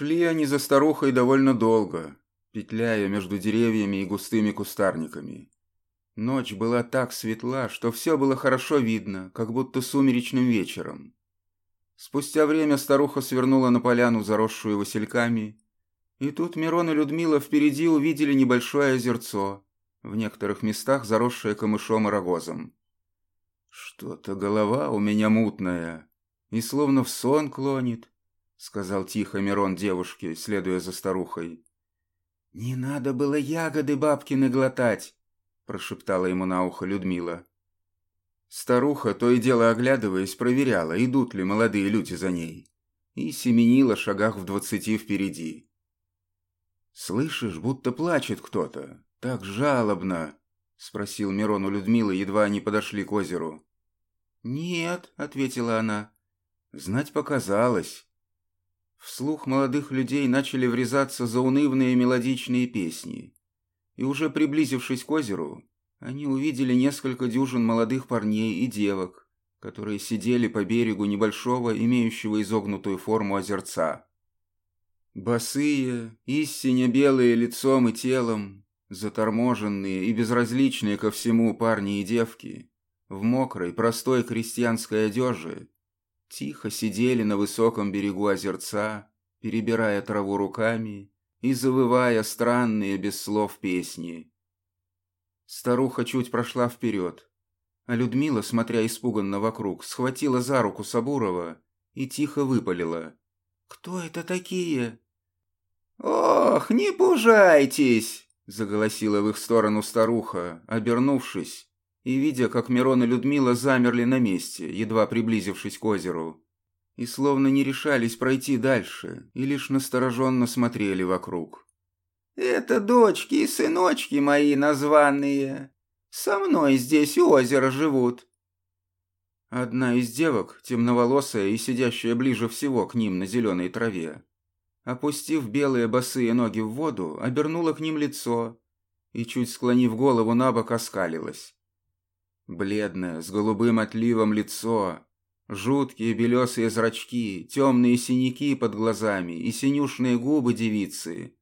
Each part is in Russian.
Шли они за старухой довольно долго, петляя между деревьями и густыми кустарниками. Ночь была так светла, что все было хорошо видно, как будто сумеречным вечером. Спустя время старуха свернула на поляну, заросшую васильками, и тут Мирон и Людмила впереди увидели небольшое озерцо, в некоторых местах заросшее камышом и рогозом. «Что-то голова у меня мутная, и словно в сон клонит», — сказал тихо Мирон девушке, следуя за старухой. «Не надо было ягоды бабкины глотать», — прошептала ему на ухо Людмила. Старуха, то и дело оглядываясь, проверяла, идут ли молодые люди за ней, и семенила шагах в двадцати впереди. «Слышишь, будто плачет кто-то. Так жалобно!» — спросил Мирон у Людмилы, едва они подошли к озеру. «Нет», — ответила она. «Знать показалось». Вслух молодых людей начали врезаться заунывные мелодичные песни. И уже приблизившись к озеру, они увидели несколько дюжин молодых парней и девок, которые сидели по берегу небольшого, имеющего изогнутую форму озерца. Босые, истинно белые лицом и телом, заторможенные и безразличные ко всему парни и девки, в мокрой, простой крестьянской одежде, тихо сидели на высоком берегу озерца, перебирая траву руками и завывая странные без слов песни. Старуха чуть прошла вперед, а Людмила, смотря испуганно вокруг, схватила за руку Сабурова и тихо выпалила. «Кто это такие?» «Ох, не пужайтесь!» — заголосила в их сторону старуха, обернувшись, и видя, как Мирон и Людмила замерли на месте, едва приблизившись к озеру, и словно не решались пройти дальше, и лишь настороженно смотрели вокруг. «Это дочки и сыночки мои названные. Со мной здесь у озера живут. Одна из девок, темноволосая и сидящая ближе всего к ним на зеленой траве, опустив белые босые ноги в воду, обернула к ним лицо и, чуть склонив голову на бок, оскалилась. Бледное, с голубым отливом лицо, жуткие белесые зрачки, темные синяки под глазами и синюшные губы девицы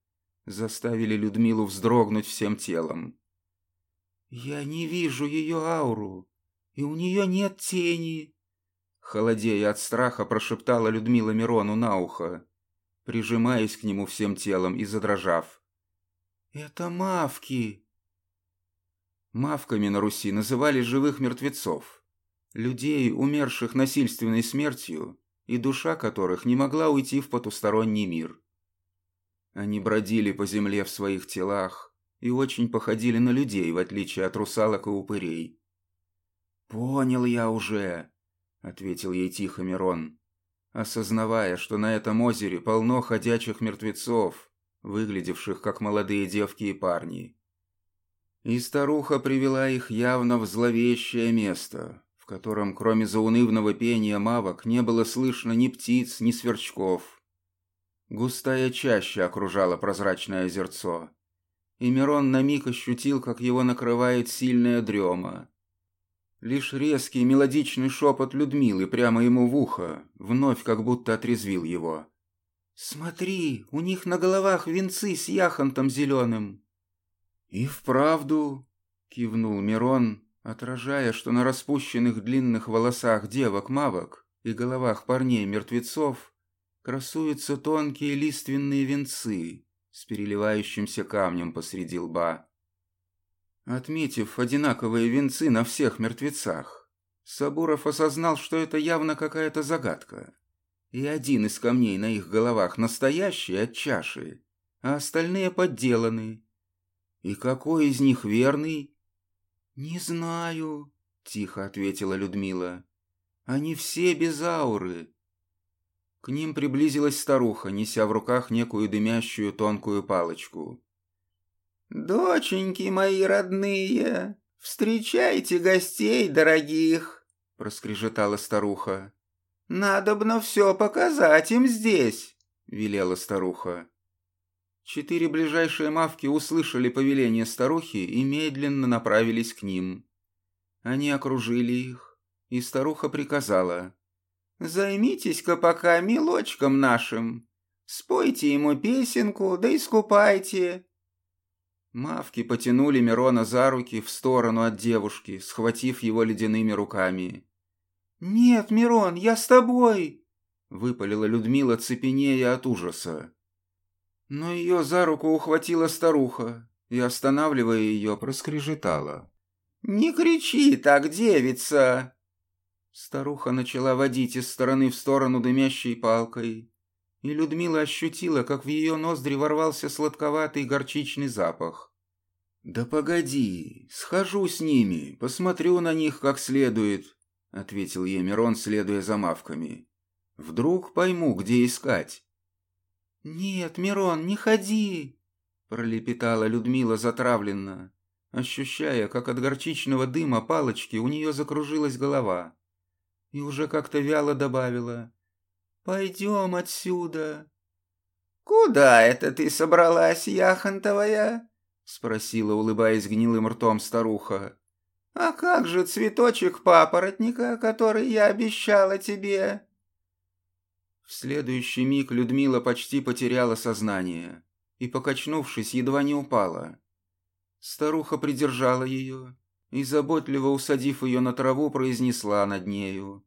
заставили Людмилу вздрогнуть всем телом. «Я не вижу ее ауру», и у нее нет тени!» Холодея от страха, прошептала Людмила Мирону на ухо, прижимаясь к нему всем телом и задрожав. «Это мавки!» Мавками на Руси называли живых мертвецов, людей, умерших насильственной смертью, и душа которых не могла уйти в потусторонний мир. Они бродили по земле в своих телах и очень походили на людей, в отличие от русалок и упырей. «Понял я уже», — ответил ей тихо Мирон, осознавая, что на этом озере полно ходячих мертвецов, выглядевших как молодые девки и парни. И старуха привела их явно в зловещее место, в котором кроме заунывного пения мавок не было слышно ни птиц, ни сверчков. Густая чаща окружала прозрачное озерцо, и Мирон на миг ощутил, как его накрывает сильная дрема, Лишь резкий мелодичный шепот Людмилы прямо ему в ухо вновь как будто отрезвил его. «Смотри, у них на головах венцы с яхонтом зеленым!» «И вправду!» — кивнул Мирон, отражая, что на распущенных длинных волосах девок-мавок и головах парней-мертвецов красуются тонкие лиственные венцы с переливающимся камнем посреди лба. Отметив одинаковые венцы на всех мертвецах, Сабуров осознал, что это явно какая-то загадка. И один из камней на их головах настоящий от чаши, а остальные подделаны. И какой из них верный? «Не знаю», — тихо ответила Людмила. «Они все без ауры». К ним приблизилась старуха, неся в руках некую дымящую тонкую палочку. «Доченьки мои родные, встречайте гостей дорогих!» — проскрежетала старуха. «Надобно все показать им здесь!» — велела старуха. Четыре ближайшие мавки услышали повеление старухи и медленно направились к ним. Они окружили их, и старуха приказала. «Займитесь-ка пока мелочком нашим. Спойте ему песенку, да искупайте». Мавки потянули Мирона за руки в сторону от девушки, схватив его ледяными руками. «Нет, Мирон, я с тобой!» — выпалила Людмила, цепенея от ужаса. Но ее за руку ухватила старуха и, останавливая ее, проскрежетала. «Не кричи так, девица!» Старуха начала водить из стороны в сторону дымящей палкой, и Людмила ощутила, как в ее ноздри ворвался сладковатый горчичный запах. «Да погоди, схожу с ними, посмотрю на них как следует», — ответил ей Мирон, следуя за мавками. «Вдруг пойму, где искать». «Нет, Мирон, не ходи!» — пролепетала Людмила затравленно, ощущая, как от горчичного дыма палочки у нее закружилась голова. И уже как-то вяло добавила. «Пойдем отсюда». «Куда это ты собралась, яхонтовая?» — спросила, улыбаясь гнилым ртом старуха. «А как же цветочек папоротника, который я обещала тебе?» В следующий миг Людмила почти потеряла сознание и, покачнувшись, едва не упала. Старуха придержала ее и, заботливо усадив ее на траву, произнесла над нею.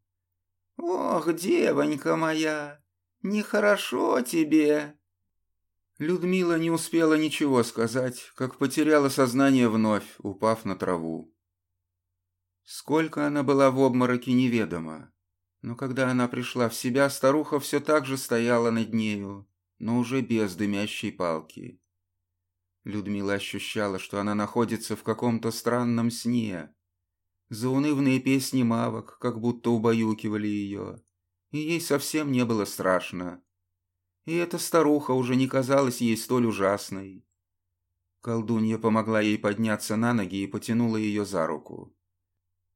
«Ох, девонька моя, нехорошо тебе!» Людмила не успела ничего сказать, как потеряла сознание вновь, упав на траву. Сколько она была в обмороке, неведомо. Но когда она пришла в себя, старуха все так же стояла над нею, но уже без дымящей палки. Людмила ощущала, что она находится в каком-то странном сне, Заунывные песни мавок как будто убаюкивали ее, и ей совсем не было страшно. И эта старуха уже не казалась ей столь ужасной. Колдунья помогла ей подняться на ноги и потянула ее за руку.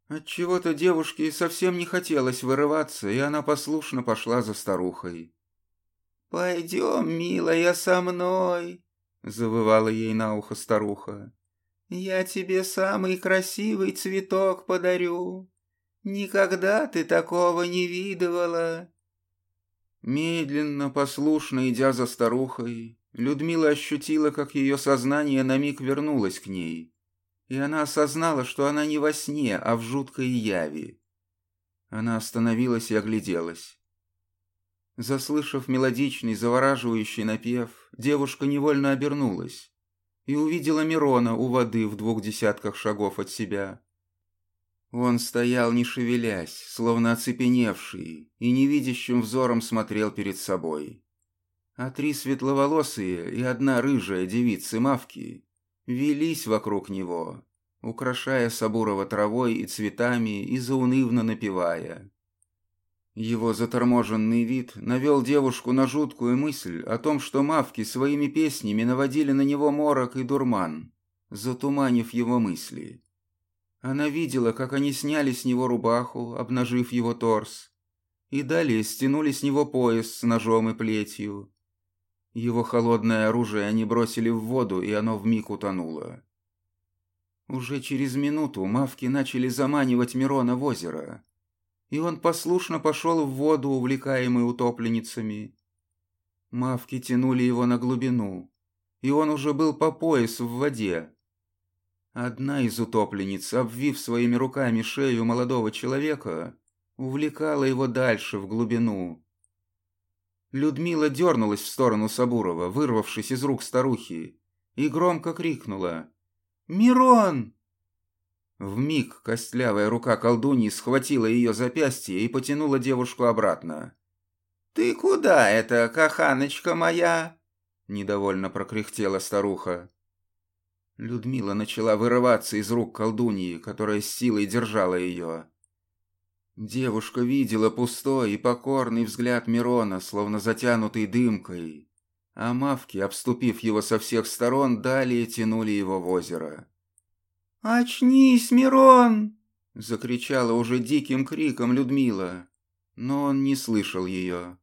Отчего-то девушке совсем не хотелось вырываться, и она послушно пошла за старухой. «Пойдем, милая, со мной», — завывала ей на ухо старуха. Я тебе самый красивый цветок подарю. Никогда ты такого не видывала. Медленно, послушно идя за старухой, Людмила ощутила, как ее сознание на миг вернулось к ней, и она осознала, что она не во сне, а в жуткой яви. Она остановилась и огляделась. Заслышав мелодичный, завораживающий напев, девушка невольно обернулась и увидела Мирона у воды в двух десятках шагов от себя. Он стоял, не шевелясь, словно оцепеневший, и невидящим взором смотрел перед собой. А три светловолосые и одна рыжая девицы Мавки велись вокруг него, украшая Сабурова травой и цветами и заунывно напевая. Его заторможенный вид навел девушку на жуткую мысль о том, что мавки своими песнями наводили на него морок и дурман, затуманив его мысли. Она видела, как они сняли с него рубаху, обнажив его торс, и далее стянули с него пояс с ножом и плетью. Его холодное оружие они бросили в воду, и оно вмиг утонуло. Уже через минуту мавки начали заманивать Мирона в озеро — и он послушно пошел в воду, увлекаемый утопленницами. Мавки тянули его на глубину, и он уже был по пояс в воде. Одна из утопленниц, обвив своими руками шею молодого человека, увлекала его дальше, в глубину. Людмила дернулась в сторону Сабурова, вырвавшись из рук старухи, и громко крикнула «Мирон!» В миг костлявая рука колдуньи схватила ее запястье и потянула девушку обратно. «Ты куда это, каханочка моя?» Недовольно прокряхтела старуха. Людмила начала вырываться из рук колдуньи, которая с силой держала ее. Девушка видела пустой и покорный взгляд Мирона, словно затянутый дымкой, а мавки, обступив его со всех сторон, далее тянули его в озеро. «Очнись, Мирон!» — закричала уже диким криком Людмила, но он не слышал ее.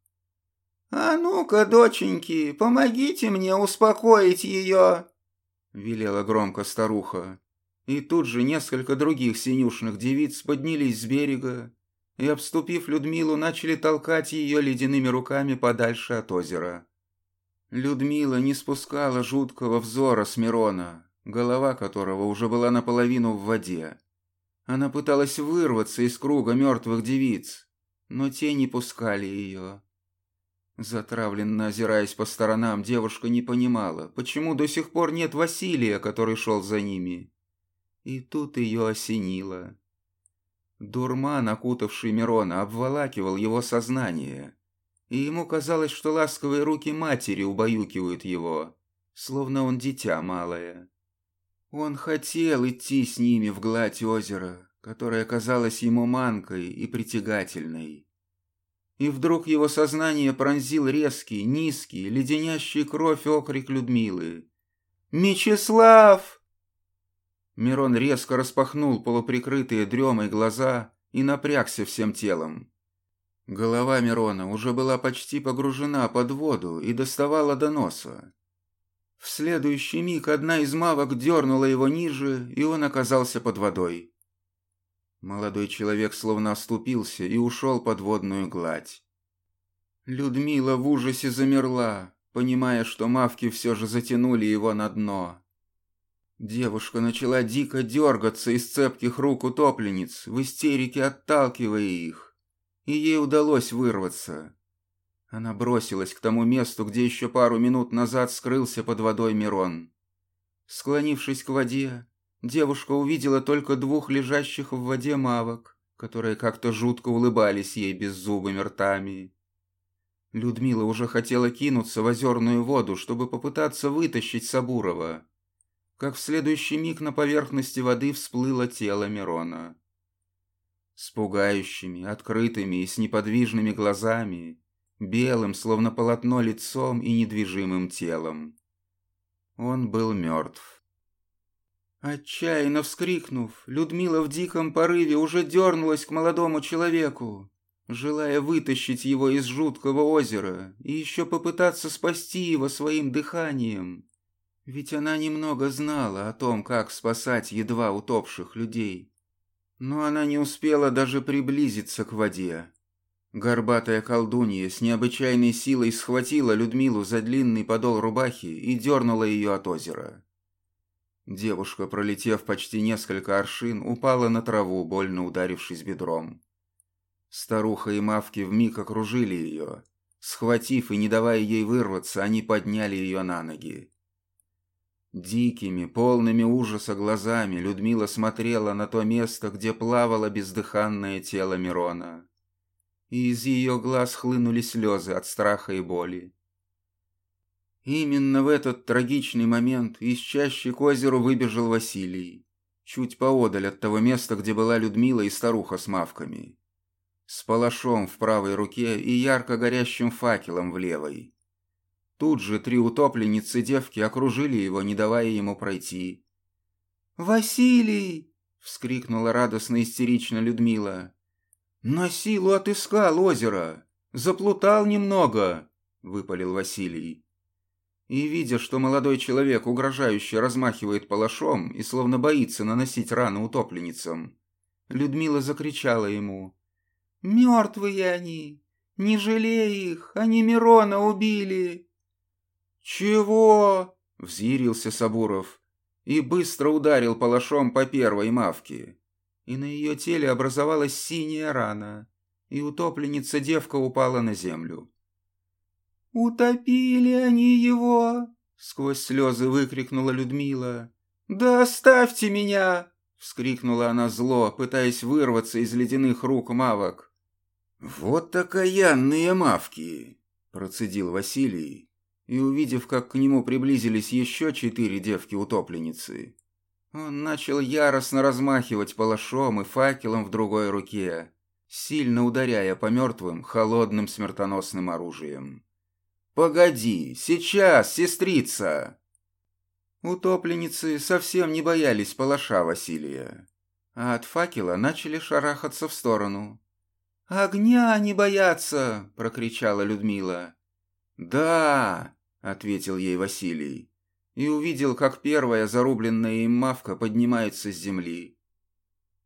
«А ну-ка, доченьки, помогите мне успокоить ее!» — велела громко старуха. И тут же несколько других синюшных девиц поднялись с берега и, обступив Людмилу, начали толкать ее ледяными руками подальше от озера. Людмила не спускала жуткого взора с Мирона, голова которого уже была наполовину в воде. Она пыталась вырваться из круга мертвых девиц, но те не пускали ее. Затравленно озираясь по сторонам, девушка не понимала, почему до сих пор нет Василия, который шел за ними. И тут ее осенило. Дурман, окутавший Мирона, обволакивал его сознание, и ему казалось, что ласковые руки матери убаюкивают его, словно он дитя малое. Он хотел идти с ними в гладь озера, которая казалась ему манкой и притягательной. И вдруг его сознание пронзил резкий, низкий, леденящий кровь окрик Людмилы. «Мечислав!» Мирон резко распахнул полуприкрытые дремой глаза и напрягся всем телом. Голова Мирона уже была почти погружена под воду и доставала до носа. В следующий миг одна из мавок дернула его ниже, и он оказался под водой. Молодой человек словно оступился и ушел под водную гладь. Людмила в ужасе замерла, понимая, что мавки все же затянули его на дно. Девушка начала дико дергаться из цепких рук утопленниц, в истерике отталкивая их, и ей удалось вырваться. Она бросилась к тому месту, где еще пару минут назад скрылся под водой Мирон. Склонившись к воде, девушка увидела только двух лежащих в воде мавок, которые как-то жутко улыбались ей беззубыми ртами. Людмила уже хотела кинуться в озерную воду, чтобы попытаться вытащить Сабурова, как в следующий миг на поверхности воды всплыло тело Мирона. С пугающими, открытыми и с неподвижными глазами белым, словно полотно лицом и недвижимым телом. Он был мертв. Отчаянно вскрикнув, Людмила в диком порыве уже дернулась к молодому человеку, желая вытащить его из жуткого озера и еще попытаться спасти его своим дыханием. Ведь она немного знала о том, как спасать едва утопших людей. Но она не успела даже приблизиться к воде, Горбатая колдунья с необычайной силой схватила Людмилу за длинный подол рубахи и дернула ее от озера. Девушка, пролетев почти несколько аршин, упала на траву, больно ударившись бедром. Старуха и мавки вмиг окружили ее. Схватив и не давая ей вырваться, они подняли ее на ноги. Дикими, полными ужаса глазами Людмила смотрела на то место, где плавало бездыханное тело Мирона и из ее глаз хлынули слезы от страха и боли. Именно в этот трагичный момент из чащи к озеру выбежал Василий, чуть поодаль от того места, где была Людмила и старуха с мавками, с палашом в правой руке и ярко горящим факелом в левой. Тут же три утопленницы девки окружили его, не давая ему пройти. «Василий!» — вскрикнула радостно истерично Людмила. «На силу отыскал озеро! Заплутал немного!» — выпалил Василий. И, видя, что молодой человек угрожающе размахивает палашом и словно боится наносить раны утопленницам, Людмила закричала ему. «Мертвые они! Не жалей их! Они Мирона убили!» «Чего?» — взъярился Сабуров и быстро ударил палашом по первой мавке и на ее теле образовалась синяя рана, и утопленница-девка упала на землю. «Утопили они его!» — сквозь слезы выкрикнула Людмила. «Да оставьте меня!» — вскрикнула она зло, пытаясь вырваться из ледяных рук мавок. «Вот окаянные мавки!» — процедил Василий, и, увидев, как к нему приблизились еще четыре девки-утопленницы, он начал яростно размахивать палашом и факелом в другой руке, сильно ударяя по мертвым холодным смертоносным оружием. «Погоди, сейчас, сестрица!» Утопленницы совсем не боялись палаша Василия, а от факела начали шарахаться в сторону. «Огня не боятся!» — прокричала Людмила. «Да!» — ответил ей Василий и увидел, как первая зарубленная им мавка поднимается с земли.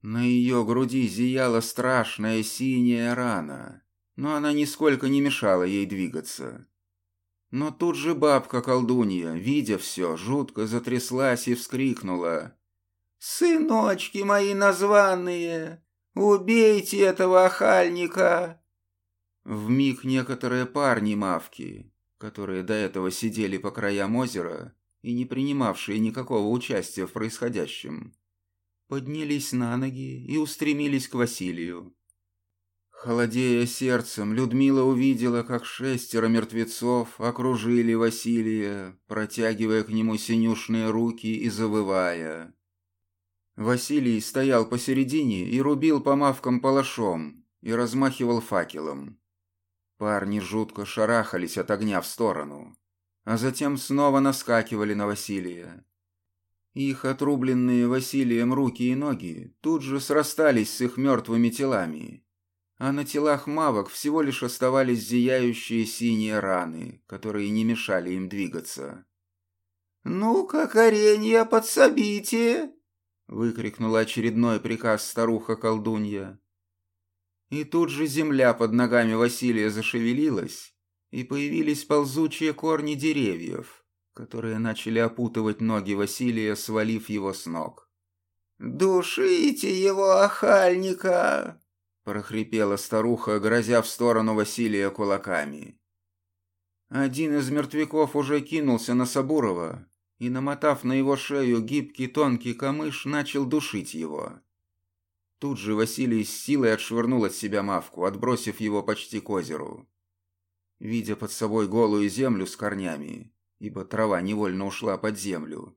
На ее груди зияла страшная синяя рана, но она нисколько не мешала ей двигаться. Но тут же бабка-колдунья, видя все, жутко затряслась и вскрикнула. «Сыночки мои названные, убейте этого охальника!» Вмиг некоторые парни мавки, которые до этого сидели по краям озера и не принимавшие никакого участия в происходящем, поднялись на ноги и устремились к Василию. Холодея сердцем, Людмила увидела, как шестеро мертвецов окружили Василия, протягивая к нему синюшные руки и завывая. Василий стоял посередине и рубил по мавкам палашом и размахивал факелом. Парни жутко шарахались от огня в сторону, а затем снова наскакивали на Василия. Их отрубленные Василием руки и ноги тут же срастались с их мертвыми телами, а на телах мавок всего лишь оставались зияющие синие раны, которые не мешали им двигаться. «Ну-ка, коренья, подсобите!» — выкрикнула очередной приказ старуха-колдунья. И тут же земля под ногами Василия зашевелилась, и появились ползучие корни деревьев, которые начали опутывать ноги Василия, свалив его с ног. «Душите его, охальника!» — прохрипела старуха, грозя в сторону Василия кулаками. Один из мертвяков уже кинулся на Сабурова и, намотав на его шею гибкий тонкий камыш, начал душить его. Тут же Василий с силой отшвырнул от себя мавку, отбросив его почти к озеру. Видя под собой голую землю с корнями, ибо трава невольно ушла под землю,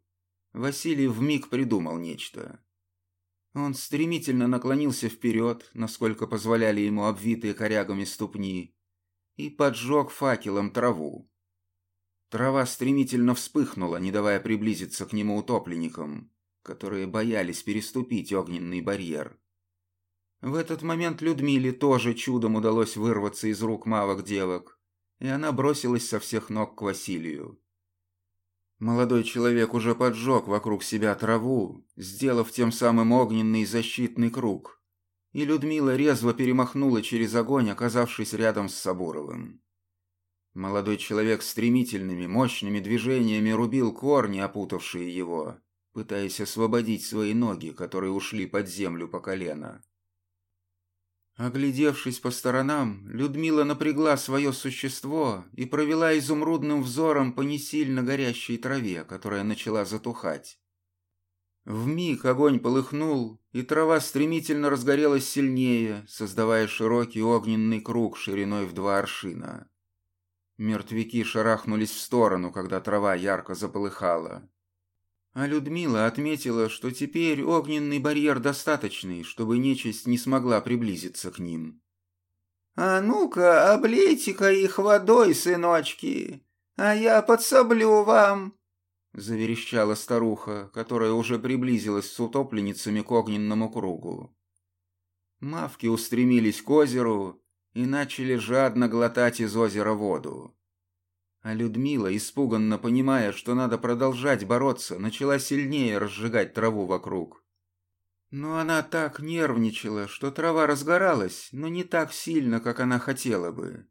Василий вмиг придумал нечто. Он стремительно наклонился вперед, насколько позволяли ему обвитые корягами ступни, и поджег факелом траву. Трава стремительно вспыхнула, не давая приблизиться к нему утопленникам, которые боялись переступить огненный барьер. В этот момент Людмиле тоже чудом удалось вырваться из рук мавок девок, и она бросилась со всех ног к Василию. Молодой человек уже поджег вокруг себя траву, сделав тем самым огненный защитный круг, и Людмила резво перемахнула через огонь, оказавшись рядом с Сабуровым. Молодой человек стремительными, мощными движениями рубил корни, опутавшие его, пытаясь освободить свои ноги, которые ушли под землю по колено. Оглядевшись по сторонам, Людмила напрягла свое существо и провела изумрудным взором по несильно горящей траве, которая начала затухать. Вмиг огонь полыхнул, и трава стремительно разгорелась сильнее, создавая широкий огненный круг шириной в два аршина. Мертвяки шарахнулись в сторону, когда трава ярко заполыхала. А Людмила отметила, что теперь огненный барьер достаточный, чтобы нечисть не смогла приблизиться к ним. «А ну-ка, облейте-ка их водой, сыночки, а я подсоблю вам!» Заверещала старуха, которая уже приблизилась с утопленницами к огненному кругу. Мавки устремились к озеру и начали жадно глотать из озера воду. А Людмила, испуганно понимая, что надо продолжать бороться, начала сильнее разжигать траву вокруг. Но она так нервничала, что трава разгоралась, но не так сильно, как она хотела бы.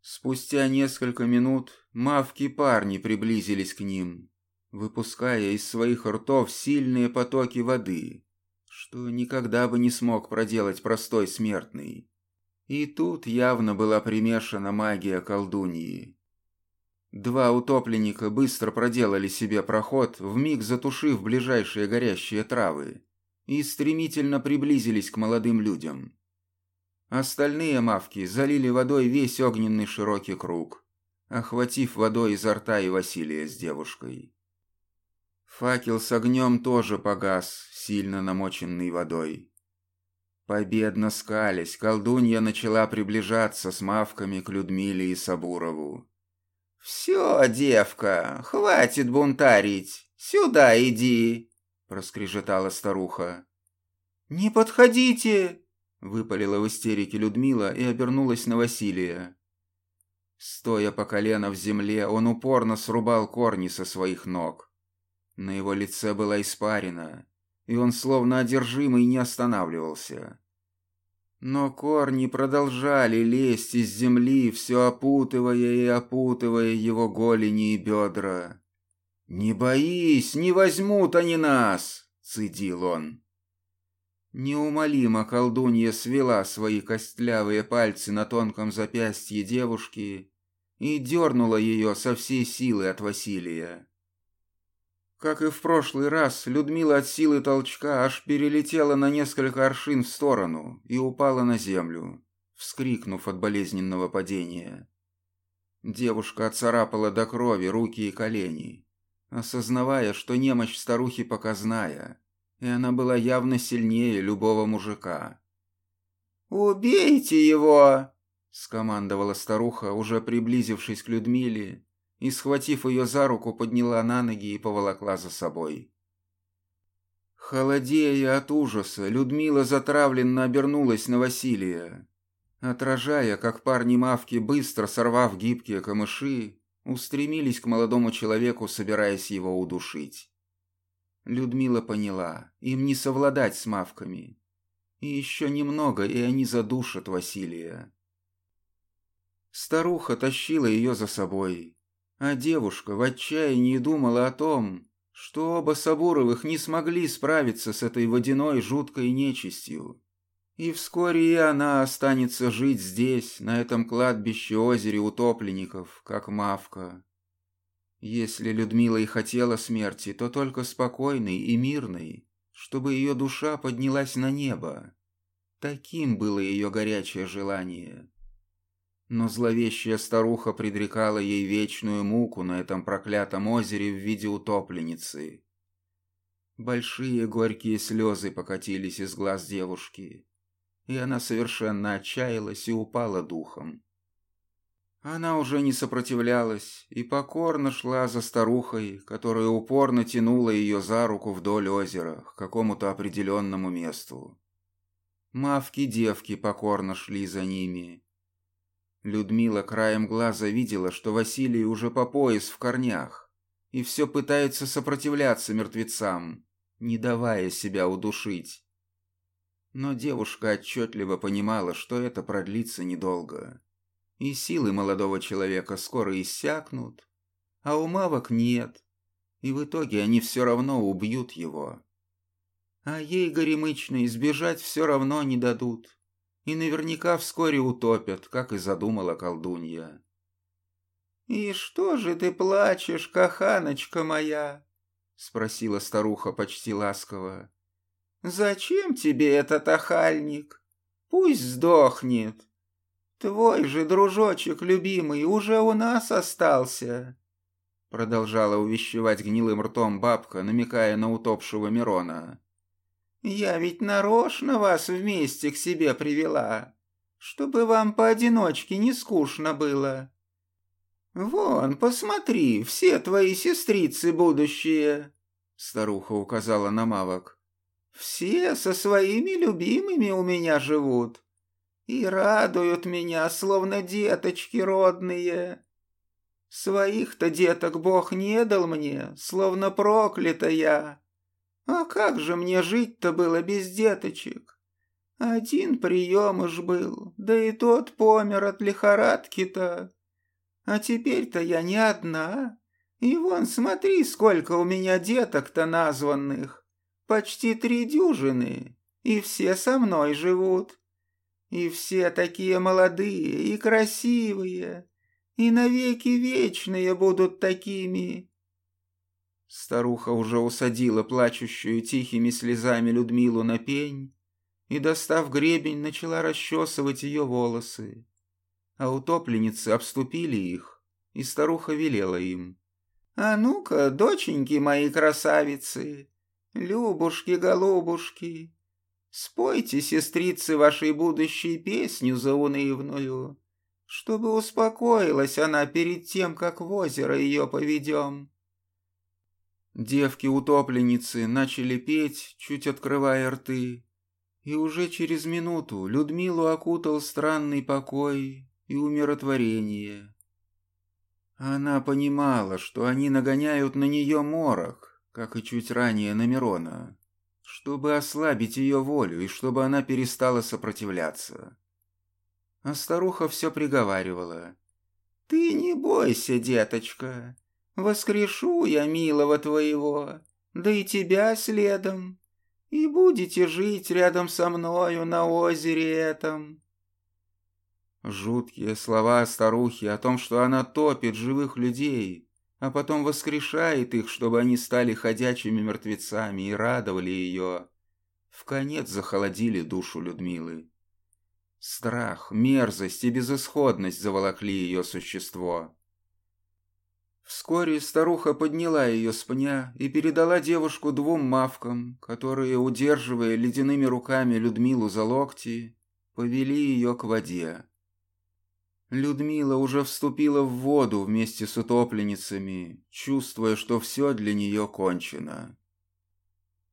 Спустя несколько минут мавки-парни приблизились к ним, выпуская из своих ртов сильные потоки воды, что никогда бы не смог проделать простой смертный. И тут явно была примешана магия колдуньи. Два утопленника быстро проделали себе проход, вмиг затушив ближайшие горящие травы, и стремительно приблизились к молодым людям. Остальные мавки залили водой весь огненный широкий круг, охватив водой изо рта и Василия с девушкой. Факел с огнем тоже погас, сильно намоченный водой. Победно скалясь, колдунья начала приближаться с мавками к Людмиле и Сабурову. «Все, девка, хватит бунтарить, сюда иди!» — проскрежетала старуха. «Не подходите!» — выпалила в истерике Людмила и обернулась на Василия. Стоя по колено в земле, он упорно срубал корни со своих ног. На его лице была испарина, и он словно одержимый не останавливался. Но корни продолжали лезть из земли, все опутывая и опутывая его голени и бедра. «Не боись, не возьмут они нас!» — цедил он. Неумолимо колдунья свела свои костлявые пальцы на тонком запястье девушки и дернула ее со всей силы от Василия. Как и в прошлый раз, Людмила от силы толчка аж перелетела на несколько аршин в сторону и упала на землю, вскрикнув от болезненного падения. Девушка отцарапала до крови руки и колени, осознавая, что немощь старухи показная, и она была явно сильнее любого мужика. «Убейте его!» — скомандовала старуха, уже приблизившись к Людмиле и, схватив ее за руку, подняла на ноги и поволокла за собой. Холодея от ужаса, Людмила затравленно обернулась на Василия, отражая, как парни мавки, быстро сорвав гибкие камыши, устремились к молодому человеку, собираясь его удушить. Людмила поняла, им не совладать с мавками. И еще немного, и они задушат Василия. Старуха тащила ее за собой, а девушка в отчаянии думала о том, что оба Сабуровых не смогли справиться с этой водяной жуткой нечистью. И вскоре и она останется жить здесь, на этом кладбище-озере утопленников, как мавка. Если Людмила и хотела смерти, то только спокойной и мирной, чтобы ее душа поднялась на небо. Таким было ее горячее желание но зловещая старуха предрекала ей вечную муку на этом проклятом озере в виде утопленницы. Большие горькие слезы покатились из глаз девушки, и она совершенно отчаялась и упала духом. Она уже не сопротивлялась и покорно шла за старухой, которая упорно тянула ее за руку вдоль озера к какому-то определенному месту. Мавки-девки покорно шли за ними, Людмила краем глаза видела, что Василий уже по пояс в корнях, и все пытается сопротивляться мертвецам, не давая себя удушить. Но девушка отчетливо понимала, что это продлится недолго, и силы молодого человека скоро иссякнут, а у мавок нет, и в итоге они все равно убьют его. А ей горемычно избежать все равно не дадут и наверняка вскоре утопят, как и задумала колдунья. «И что же ты плачешь, каханочка моя?» — спросила старуха почти ласково. «Зачем тебе этот охальник? Пусть сдохнет. Твой же дружочек любимый уже у нас остался». Продолжала увещевать гнилым ртом бабка, намекая на утопшего Мирона. Я ведь нарочно вас вместе к себе привела, чтобы вам поодиночке не скучно было. Вон, посмотри, все твои сестрицы будущие, старуха указала на мавок. Все со своими любимыми у меня живут и радуют меня, словно деточки родные. Своих-то деток Бог не дал мне, словно проклятая. А как же мне жить-то было без деточек? Один прием был, да и тот помер от лихорадки-то. А теперь-то я не одна. И вон, смотри, сколько у меня деток-то названных. Почти три дюжины, и все со мной живут. И все такие молодые и красивые, и навеки вечные будут такими. Старуха уже усадила плачущую тихими слезами Людмилу на пень и, достав гребень, начала расчесывать ее волосы. А утопленницы обступили их, и старуха велела им. «А ну-ка, доченьки мои красавицы, Любушки-голубушки, спойте, сестрицы, вашей будущей песню заунывную, чтобы успокоилась она перед тем, как в озеро ее поведем». Девки-утопленницы начали петь, чуть открывая рты, и уже через минуту Людмилу окутал странный покой и умиротворение. Она понимала, что они нагоняют на нее морок, как и чуть ранее на Мирона, чтобы ослабить ее волю и чтобы она перестала сопротивляться. А старуха все приговаривала. «Ты не бойся, деточка, воскрешу я милого твоего, да и тебя следом, и будете жить рядом со мною на озере этом». Жуткие слова старухи о том, что она топит живых людей, а потом воскрешает их, чтобы они стали ходячими мертвецами и радовали ее, в конец захолодили душу Людмилы. Страх, мерзость и безысходность заволокли ее существо. Вскоре старуха подняла ее с пня и передала девушку двум мавкам, которые, удерживая ледяными руками Людмилу за локти, повели ее к воде. Людмила уже вступила в воду вместе с утопленницами, чувствуя, что все для нее кончено.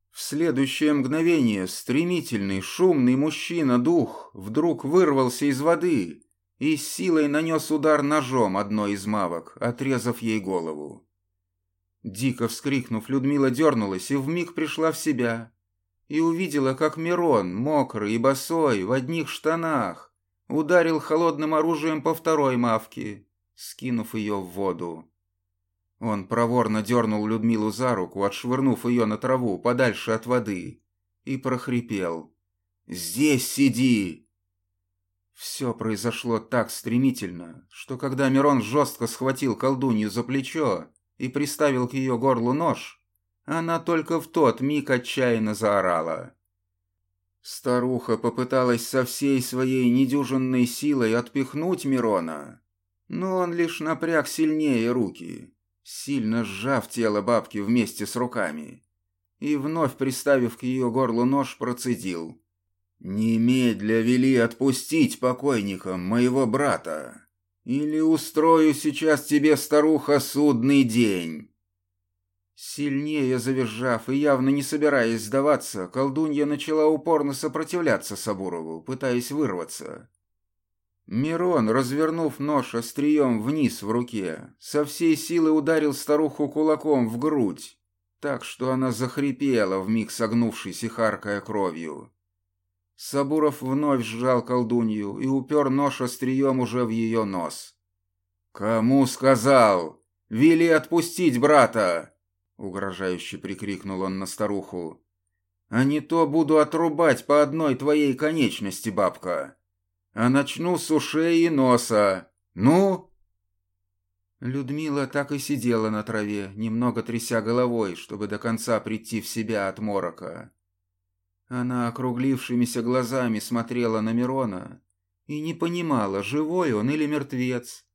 В следующее мгновение стремительный, шумный мужчина-дух вдруг вырвался из воды и с силой нанес удар ножом одной из мавок, отрезав ей голову. Дико вскрикнув, Людмила дернулась и вмиг пришла в себя и увидела, как Мирон, мокрый и босой, в одних штанах, ударил холодным оружием по второй мавке, скинув ее в воду. Он проворно дернул Людмилу за руку, отшвырнув ее на траву подальше от воды, и прохрипел. «Здесь сиди!» Все произошло так стремительно, что когда Мирон жестко схватил колдунью за плечо и приставил к ее горлу нож, она только в тот миг отчаянно заорала. Старуха попыталась со всей своей недюжинной силой отпихнуть Мирона, но он лишь напряг сильнее руки, сильно сжав тело бабки вместе с руками, и, вновь приставив к ее горлу нож, процедил. «Немедля вели отпустить покойникам моего брата, или устрою сейчас тебе, старуха, судный день». Сильнее завизжав и явно не собираясь сдаваться, колдунья начала упорно сопротивляться Сабурову, пытаясь вырваться. Мирон, развернув нож острием вниз в руке, со всей силы ударил старуху кулаком в грудь, так что она захрипела, вмиг согнувшись и харкая кровью. Сабуров вновь сжал колдунью и упер нож острием уже в ее нос. «Кому сказал? Вели отпустить брата!» Угрожающе прикрикнул он на старуху. «А не то буду отрубать по одной твоей конечности, бабка. А начну с ушей и носа. Ну?» Людмила так и сидела на траве, немного тряся головой, чтобы до конца прийти в себя от морока. Она округлившимися глазами смотрела на Мирона и не понимала, живой он или мертвец.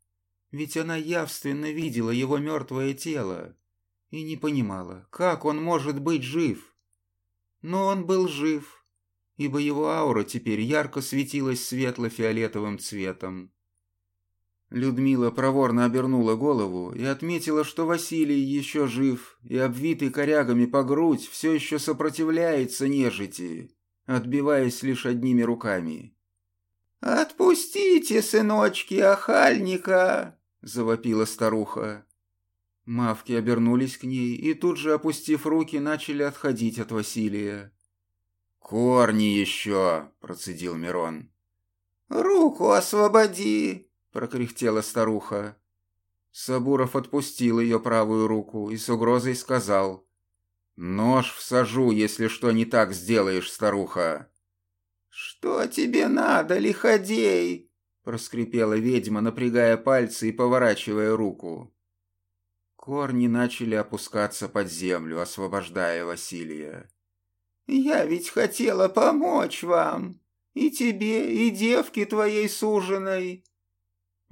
Ведь она явственно видела его мертвое тело и не понимала, как он может быть жив. Но он был жив, ибо его аура теперь ярко светилась светло-фиолетовым цветом. Людмила проворно обернула голову и отметила, что Василий еще жив и, обвитый корягами по грудь, все еще сопротивляется нежити, отбиваясь лишь одними руками. «Отпустите, сыночки, охальника!» — завопила старуха. Мавки обернулись к ней и тут же, опустив руки, начали отходить от Василия. «Корни еще!» – процедил Мирон. «Руку освободи!» – прокряхтела старуха. Сабуров отпустил ее правую руку и с угрозой сказал. «Нож всажу, если что не так сделаешь, старуха!» «Что тебе надо, лиходей?» – проскрипела ведьма, напрягая пальцы и поворачивая руку. Корни начали опускаться под землю, освобождая Василия. «Я ведь хотела помочь вам, и тебе, и девке твоей суженой».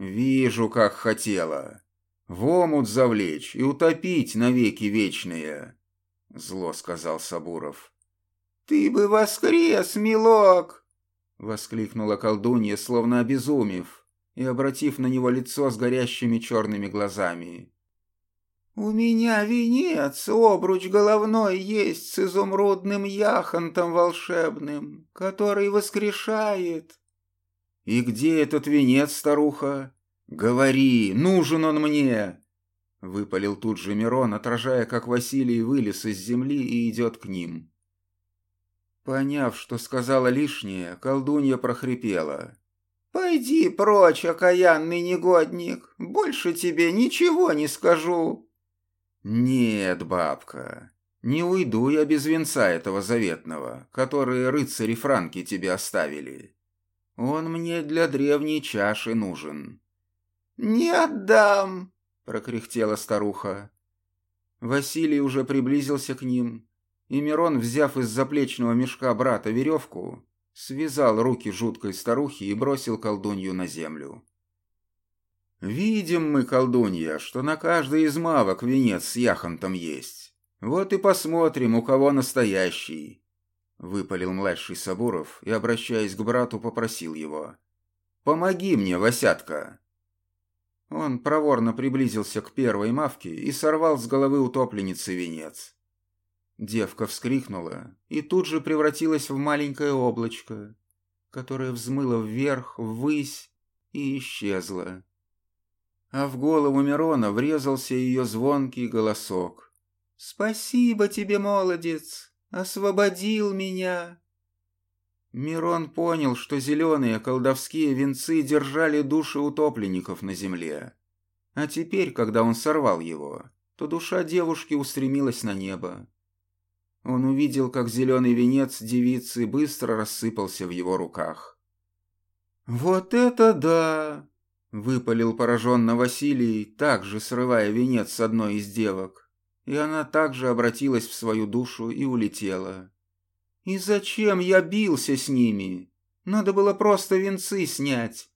«Вижу, как хотела. В омут завлечь и утопить навеки вечные», — зло сказал Сабуров. «Ты бы воскрес, милок!» — воскликнула колдунья, словно обезумев, и обратив на него лицо с горящими черными глазами. «У меня венец, обруч головной есть с изумрудным яхонтом волшебным, который воскрешает». «И где этот венец, старуха? Говори, нужен он мне!» Выпалил тут же Мирон, отражая, как Василий вылез из земли и идет к ним. Поняв, что сказала лишнее, колдунья прохрипела. «Пойди прочь, окаянный негодник, больше тебе ничего не скажу». «Нет, бабка, не уйду я без венца этого заветного, который рыцари Франки тебе оставили. Он мне для древней чаши нужен». «Не отдам!» — прокряхтела старуха. Василий уже приблизился к ним, и Мирон, взяв из заплечного мешка брата веревку, связал руки жуткой старухи и бросил колдунью на землю. «Видим мы, колдунья, что на каждой из мавок венец с яхонтом есть. Вот и посмотрим, у кого настоящий», — выпалил младший Сабуров и, обращаясь к брату, попросил его. «Помоги мне, Васятка!» Он проворно приблизился к первой мавке и сорвал с головы утопленницы венец. Девка вскрикнула и тут же превратилась в маленькое облачко, которое взмыло вверх, ввысь и исчезло. А в голову Мирона врезался ее звонкий голосок. «Спасибо тебе, молодец! Освободил меня!» Мирон понял, что зеленые колдовские венцы держали души утопленников на земле. А теперь, когда он сорвал его, то душа девушки устремилась на небо. Он увидел, как зеленый венец девицы быстро рассыпался в его руках. «Вот это да!» — выпалил пораженно Василий, также срывая венец с одной из девок. И она также обратилась в свою душу и улетела. «И зачем я бился с ними? Надо было просто венцы снять».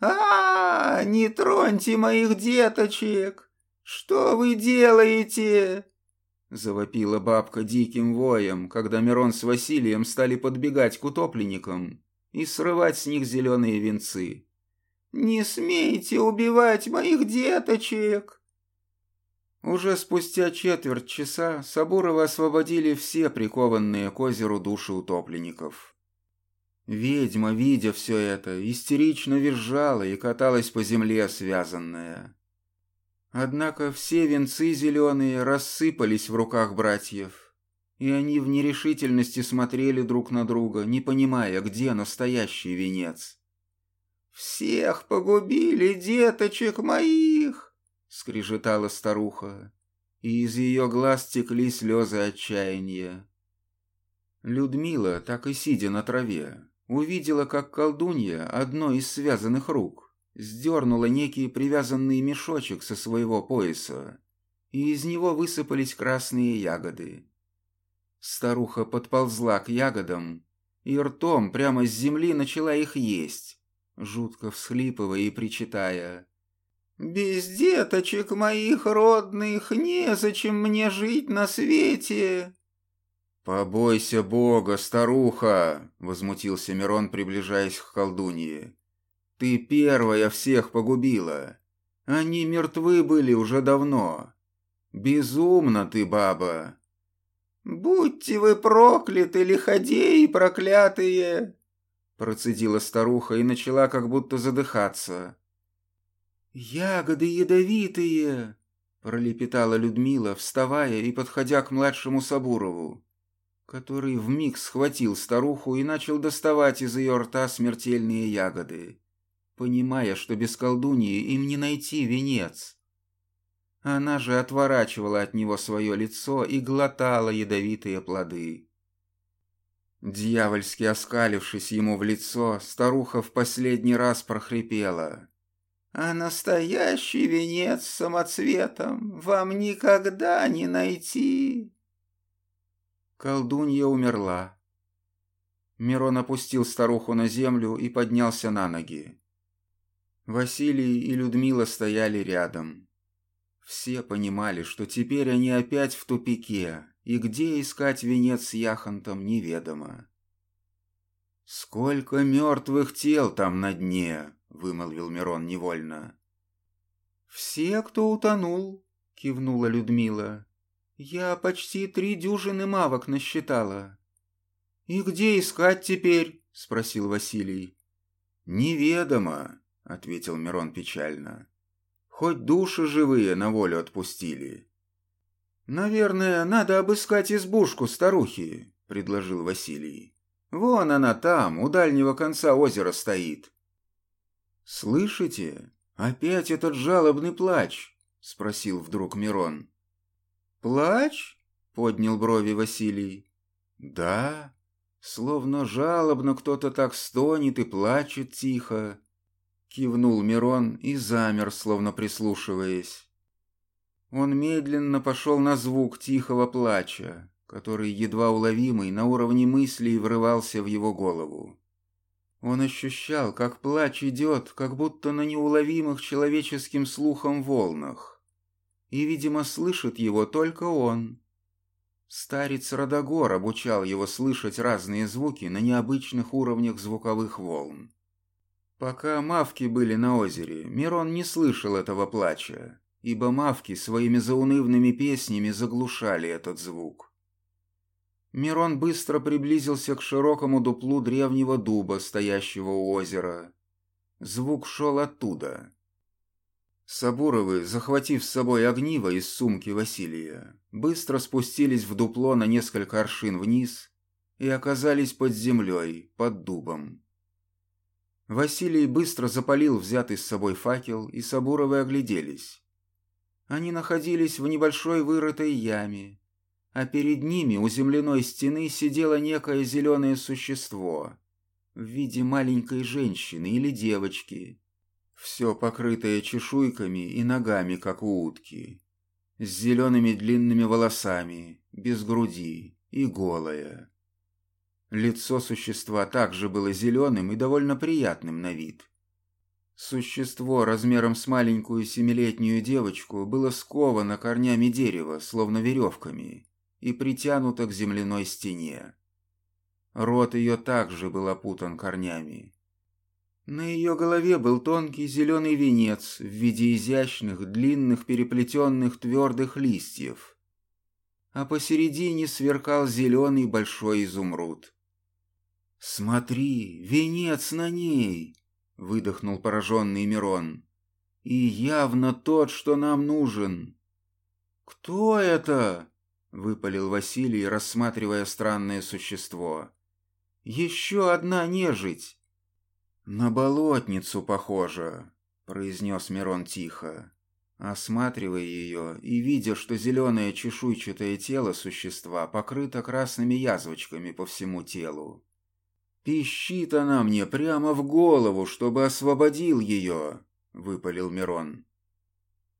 «А, -а, -а не троньте моих деточек! Что вы делаете?» Завопила бабка диким воем, когда Мирон с Василием стали подбегать к утопленникам и срывать с них зеленые венцы. «Не смейте убивать моих деточек!» Уже спустя четверть часа Сабурова освободили все прикованные к озеру души утопленников. Ведьма, видя все это, истерично визжала и каталась по земле связанная. Однако все венцы зеленые рассыпались в руках братьев, и они в нерешительности смотрели друг на друга, не понимая, где настоящий венец. «Всех погубили, деточек моих!» — скрежетала старуха, и из ее глаз текли слезы отчаяния. Людмила, так и сидя на траве, увидела, как колдунья одной из связанных рук сдернула некий привязанный мешочек со своего пояса, и из него высыпались красные ягоды. Старуха подползла к ягодам и ртом прямо с земли начала их есть, жутко всхлипывая и причитая. «Без деточек моих родных незачем мне жить на свете!» «Побойся Бога, старуха!» — возмутился Мирон, приближаясь к колдунье. Ты первая всех погубила. Они мертвы были уже давно. Безумно ты, баба. Будьте вы прокляты, лиходеи проклятые, процедила старуха и начала как будто задыхаться. Ягоды ядовитые, пролепетала Людмила, вставая и подходя к младшему Сабурову, который вмиг схватил старуху и начал доставать из ее рта смертельные ягоды понимая, что без колдуньи им не найти венец. Она же отворачивала от него свое лицо и глотала ядовитые плоды. Дьявольски оскалившись ему в лицо, старуха в последний раз прохрипела. «А настоящий венец с самоцветом вам никогда не найти!» Колдунья умерла. Мирон опустил старуху на землю и поднялся на ноги. Василий и Людмила стояли рядом. Все понимали, что теперь они опять в тупике, и где искать венец с яхонтом неведомо. «Сколько мертвых тел там на дне!» — вымолвил Мирон невольно. «Все, кто утонул», — кивнула Людмила. «Я почти три дюжины мавок насчитала». «И где искать теперь?» — спросил Василий. «Неведомо ответил Мирон печально. Хоть души живые на волю отпустили. Наверное, надо обыскать избушку старухи, предложил Василий. «Вон она там, у дальнего конца озера стоит». «Слышите? Опять этот жалобный плач?» — спросил вдруг Мирон. «Плач?» — поднял брови Василий. «Да, словно жалобно кто-то так стонет и плачет тихо», — кивнул Мирон и замер, словно прислушиваясь. Он медленно пошел на звук тихого плача, который, едва уловимый, на уровне мыслей врывался в его голову. Он ощущал, как плач идет, как будто на неуловимых человеческим слухом волнах. И, видимо, слышит его только он. Старец Родогор обучал его слышать разные звуки на необычных уровнях звуковых волн. Пока мавки были на озере, Мирон не слышал этого плача, ибо мавки своими заунывными песнями заглушали этот звук. Мирон быстро приблизился к широкому дуплу древнего дуба, стоящего у озера. Звук шел оттуда. Сабуровы, захватив с собой огниво из сумки Василия, быстро спустились в дупло на несколько аршин вниз и оказались под землей, под дубом. Василий быстро запалил взятый с собой факел, и Сабуровы огляделись. Они находились в небольшой вырытой яме, а перед ними у земляной стены сидело некое зеленое существо в виде маленькой женщины или девочки, все покрытое чешуйками и ногами, как у утки, с зелеными длинными волосами, без груди и голое. Лицо существа также было зеленым и довольно приятным на вид. Существо размером с маленькую семилетнюю девочку было сковано корнями дерева, словно веревками, и притянуто к земляной стене. Рот ее также был опутан корнями. На ее голове был тонкий зеленый венец в виде изящных, длинных, переплетенных твердых листьев, а посередине сверкал зеленый большой изумруд. «Смотри, венец на ней!» выдохнул пораженный Мирон. «И явно тот, что нам нужен». «Кто это?» — выпалил Василий, рассматривая странное существо. «Еще одна нежить». «На болотницу похоже», — произнес Мирон тихо, осматривая ее и видя, что зеленое чешуйчатое тело существа покрыто красными язвочками по всему телу. «Пищит она мне прямо в голову, чтобы освободил ее», — выпалил Мирон.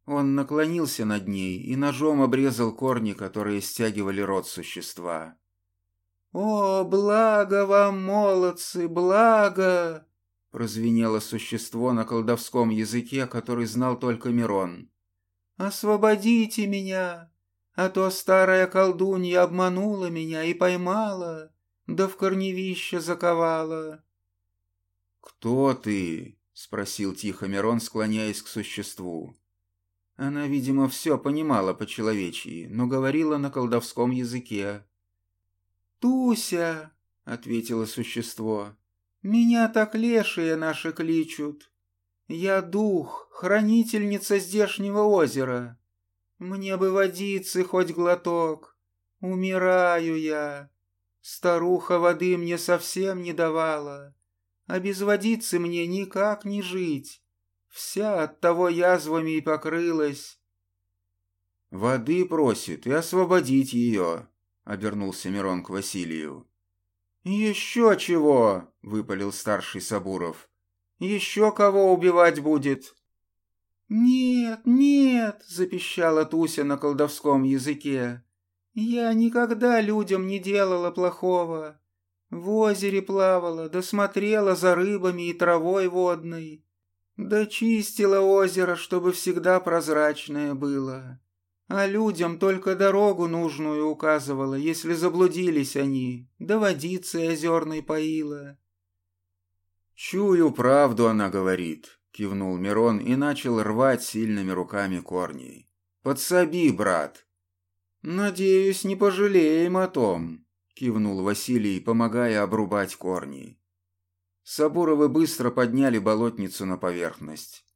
Он наклонился над ней и ножом обрезал корни, которые стягивали рот существа. «О, благо вам, молодцы, благо!» прозвенело существо на колдовском языке, который знал только Мирон. «Освободите меня, а то старая колдунья обманула меня и поймала да в корневище заковала. «Кто ты?» — спросил тихо Мирон, склоняясь к существу. Она, видимо, все понимала по-человечьи, но говорила на колдовском языке. «Туся!» — ответило существо. «Меня так лешие наши кличут. Я дух, хранительница здешнего озера. Мне бы водицы хоть глоток. Умираю я. Старуха воды мне совсем не давала, а без водицы мне никак не жить. Вся от того язвами и покрылась. «Воды просит и освободить ее», — обернулся Мирон к Василию. «Еще чего!» — выпалил старший Сабуров. «Еще кого убивать будет?» «Нет, нет!» — запищала Туся на колдовском языке. Я никогда людям не делала плохого. В озере плавала, да смотрела за рыбами и травой водной. Да чистила озеро, чтобы всегда прозрачное было. А людям только дорогу нужную указывала, если заблудились они, да водицей озерной поила. «Чую правду, она говорит», — кивнул Мирон и начал рвать сильными руками корни. «Подсоби, брат, «Надеюсь, не пожалеем о том», — кивнул Василий, помогая обрубать корни. Сабуровы быстро подняли болотницу на поверхность.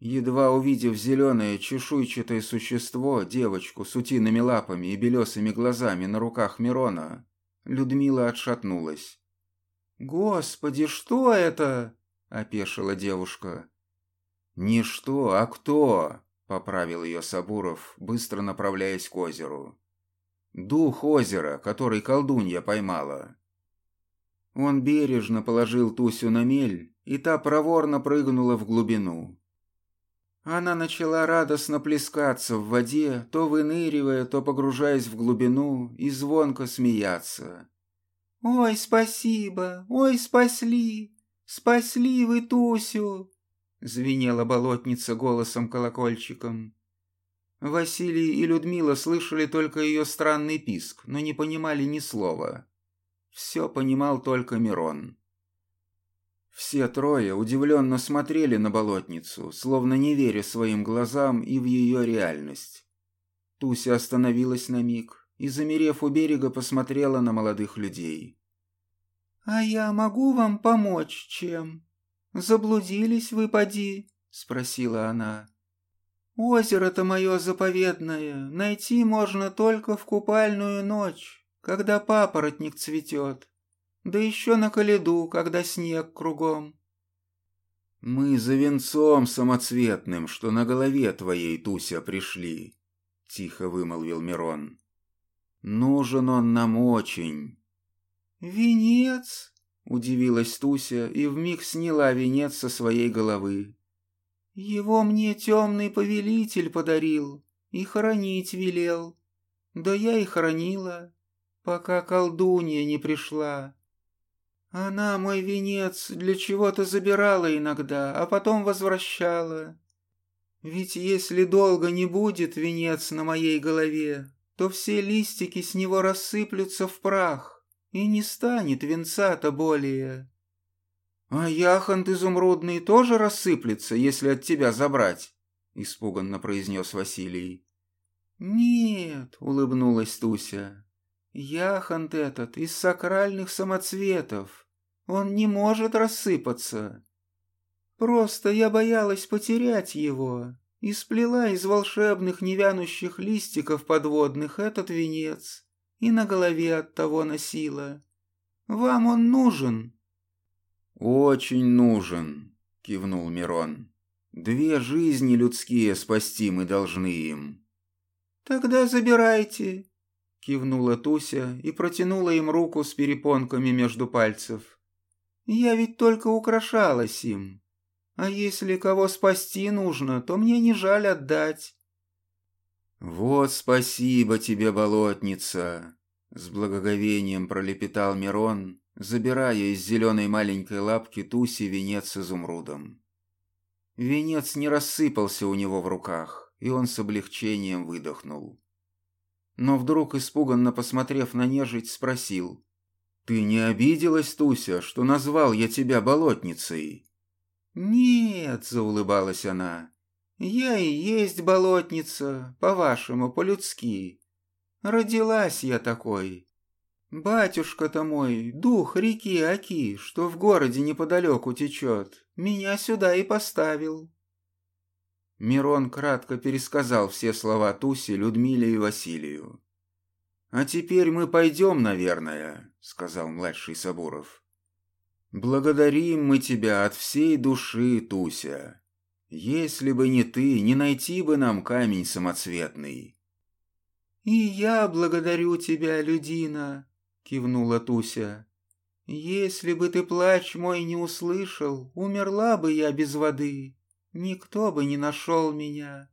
Едва увидев зеленое чешуйчатое существо, девочку с утиными лапами и белесыми глазами на руках Мирона, Людмила отшатнулась. «Господи, что это?» — опешила девушка. «Не что, а кто?» — поправил ее Сабуров, быстро направляясь к озеру. «Дух озера, который колдунья поймала». Он бережно положил Тусю на мель, и та проворно прыгнула в глубину. Она начала радостно плескаться в воде, то выныривая, то погружаясь в глубину и звонко смеяться. «Ой, спасибо! Ой, спасли! Спасли вы Тусю!» Звенела болотница голосом-колокольчиком. Василий и Людмила слышали только ее странный писк, но не понимали ни слова. Все понимал только Мирон. Все трое удивленно смотрели на болотницу, словно не веря своим глазам и в ее реальность. Туся остановилась на миг и, замерев у берега, посмотрела на молодых людей. «А я могу вам помочь чем? Заблудились вы, поди?» — спросила она. «Озеро-то мое заповедное найти можно только в купальную ночь, когда папоротник цветет да еще на коледу, когда снег кругом. «Мы за венцом самоцветным, что на голове твоей, Туся, пришли», — тихо вымолвил Мирон. «Нужен он нам очень». «Венец?» — удивилась Туся и вмиг сняла венец со своей головы. «Его мне темный повелитель подарил и хоронить велел. Да я и хоронила, пока колдунья не пришла. Она мой венец для чего-то забирала иногда, а потом возвращала. Ведь если долго не будет венец на моей голове, то все листики с него рассыплются в прах, и не станет венца-то более. А яхонт изумрудный тоже рассыплется, если от тебя забрать, испуганно произнес Василий. Нет, улыбнулась Туся. Яхонт этот из сакральных самоцветов. Он не может рассыпаться. Просто я боялась потерять его и сплела из волшебных невянущих листиков подводных этот венец и на голове от того носила. Вам он нужен?» «Очень нужен», — кивнул Мирон. «Две жизни людские спасти мы должны им». «Тогда забирайте Кивнула Туся и протянула им руку с перепонками между пальцев. «Я ведь только украшалась им. А если кого спасти нужно, то мне не жаль отдать». «Вот спасибо тебе, болотница!» С благоговением пролепетал Мирон, забирая из зеленой маленькой лапки Туси венец с изумрудом. Венец не рассыпался у него в руках, и он с облегчением выдохнул но вдруг, испуганно посмотрев на нежить, спросил. «Ты не обиделась, Туся, что назвал я тебя болотницей?» «Нет», — заулыбалась она, — «я и есть болотница, по-вашему, по-людски. Родилась я такой. Батюшка-то мой, дух реки Аки, что в городе неподалеку течет, меня сюда и поставил». Мирон кратко пересказал все слова Туси, Людмиле и Василию. «А теперь мы пойдем, наверное», — сказал младший Сабуров. «Благодарим мы тебя от всей души, Туся. Если бы не ты, не найти бы нам камень самоцветный». «И я благодарю тебя, Людина», — кивнула Туся. «Если бы ты плач мой не услышал, умерла бы я без воды никто бы не нашел меня».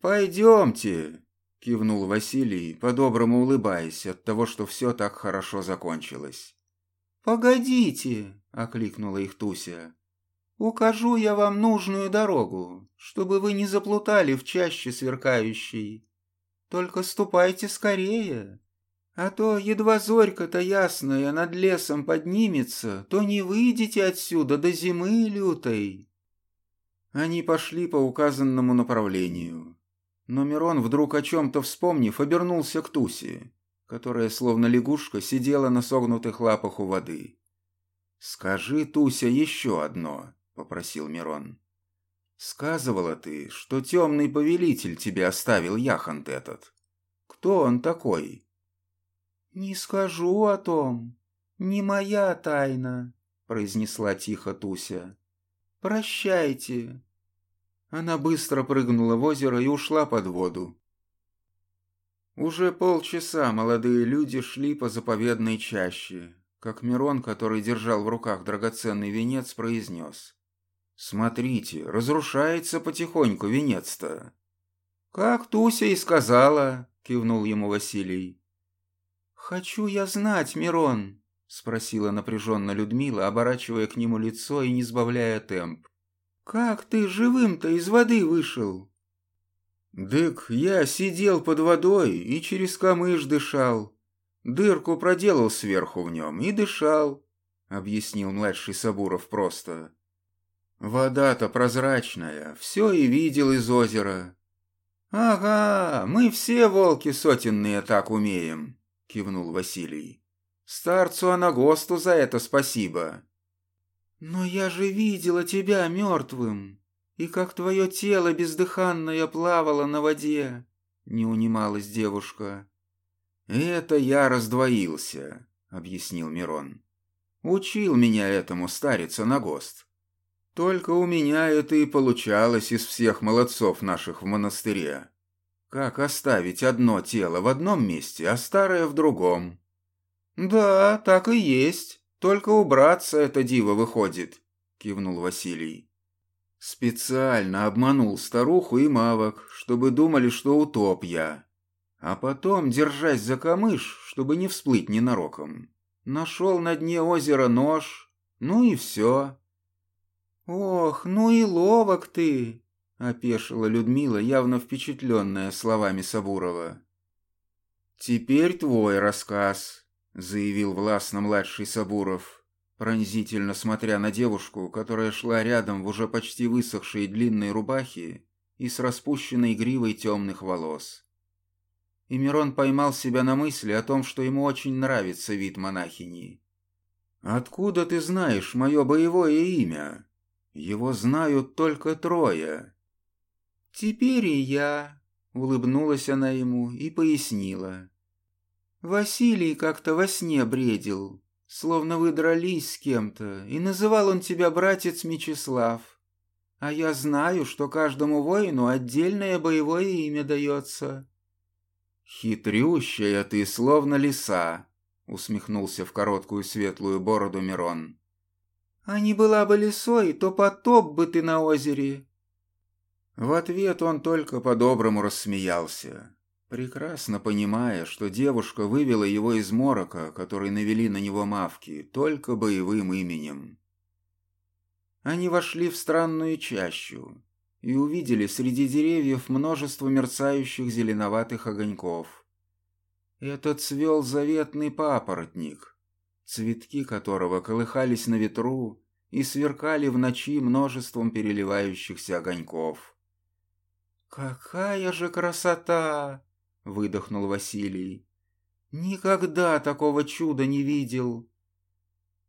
«Пойдемте», — кивнул Василий, по-доброму улыбаясь от того, что все так хорошо закончилось. «Погодите», — окликнула их Туся. «Укажу я вам нужную дорогу, чтобы вы не заплутали в чаще сверкающей. Только ступайте скорее, а то едва зорька-то ясная над лесом поднимется, то не выйдете отсюда до зимы лютой». Они пошли по указанному направлению. Но Мирон, вдруг о чем-то вспомнив, обернулся к Тусе, которая, словно лягушка, сидела на согнутых лапах у воды. «Скажи, Туся, еще одно», — попросил Мирон. «Сказывала ты, что темный повелитель тебе оставил яхонт этот. Кто он такой?» «Не скажу о том. Не моя тайна», — произнесла тихо Туся. «Прощайте». Она быстро прыгнула в озеро и ушла под воду. Уже полчаса молодые люди шли по заповедной чаще, как Мирон, который держал в руках драгоценный венец, произнес. «Смотрите, разрушается потихоньку венец-то». «Как Туся и сказала», — кивнул ему Василий. «Хочу я знать, Мирон», — спросила напряженно Людмила, оборачивая к нему лицо и не сбавляя темп. «Как ты живым-то из воды вышел?» «Дык, я сидел под водой и через камыш дышал. Дырку проделал сверху в нем и дышал», — объяснил младший Сабуров просто. «Вода-то прозрачная, все и видел из озера». «Ага, мы все волки сотенные так умеем», — кивнул Василий. «Старцу Анагосту за это спасибо». «Но я же видела тебя мертвым», и как твое тело бездыханное плавало на воде, не унималась девушка. Это я раздвоился, объяснил Мирон. Учил меня этому старец Анагост. Только у меня это и получалось из всех молодцов наших в монастыре. Как оставить одно тело в одном месте, а старое в другом? Да, так и есть. Только убраться это диво выходит, кивнул Василий. Специально обманул старуху и мавок, чтобы думали, что утоп я. А потом, держась за камыш, чтобы не всплыть ненароком, нашел на дне озера нож, ну и все. «Ох, ну и ловок ты!» — опешила Людмила, явно впечатленная словами Сабурова. «Теперь твой рассказ», — заявил властно младший Сабуров пронзительно смотря на девушку, которая шла рядом в уже почти высохшей длинной рубахе и с распущенной гривой темных волос. И Мирон поймал себя на мысли о том, что ему очень нравится вид монахини. «Откуда ты знаешь мое боевое имя? Его знают только трое». «Теперь и я», — улыбнулась она ему и пояснила. «Василий как-то во сне бредил, Словно вы дрались с кем-то, и называл он тебя братец Мечислав. А я знаю, что каждому воину отдельное боевое имя дается». «Хитрющая ты, словно лиса», — усмехнулся в короткую светлую бороду Мирон. «А не была бы лисой, то потоп бы ты на озере». В ответ он только по-доброму рассмеялся прекрасно понимая, что девушка вывела его из морока, который навели на него мавки, только боевым именем. Они вошли в странную чащу и увидели среди деревьев множество мерцающих зеленоватых огоньков. Это цвел заветный папоротник, цветки которого колыхались на ветру и сверкали в ночи множеством переливающихся огоньков. «Какая же красота!» Выдохнул Василий. Никогда такого чуда не видел.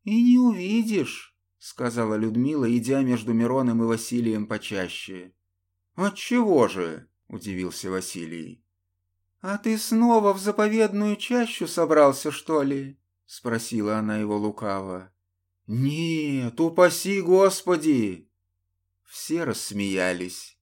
И не увидишь, сказала Людмила, идя между Мироном и Василием почаще. Отчего же? удивился Василий. А ты снова в заповедную чащу собрался, что ли? спросила она его лукаво. Нет, упаси Господи! Все рассмеялись.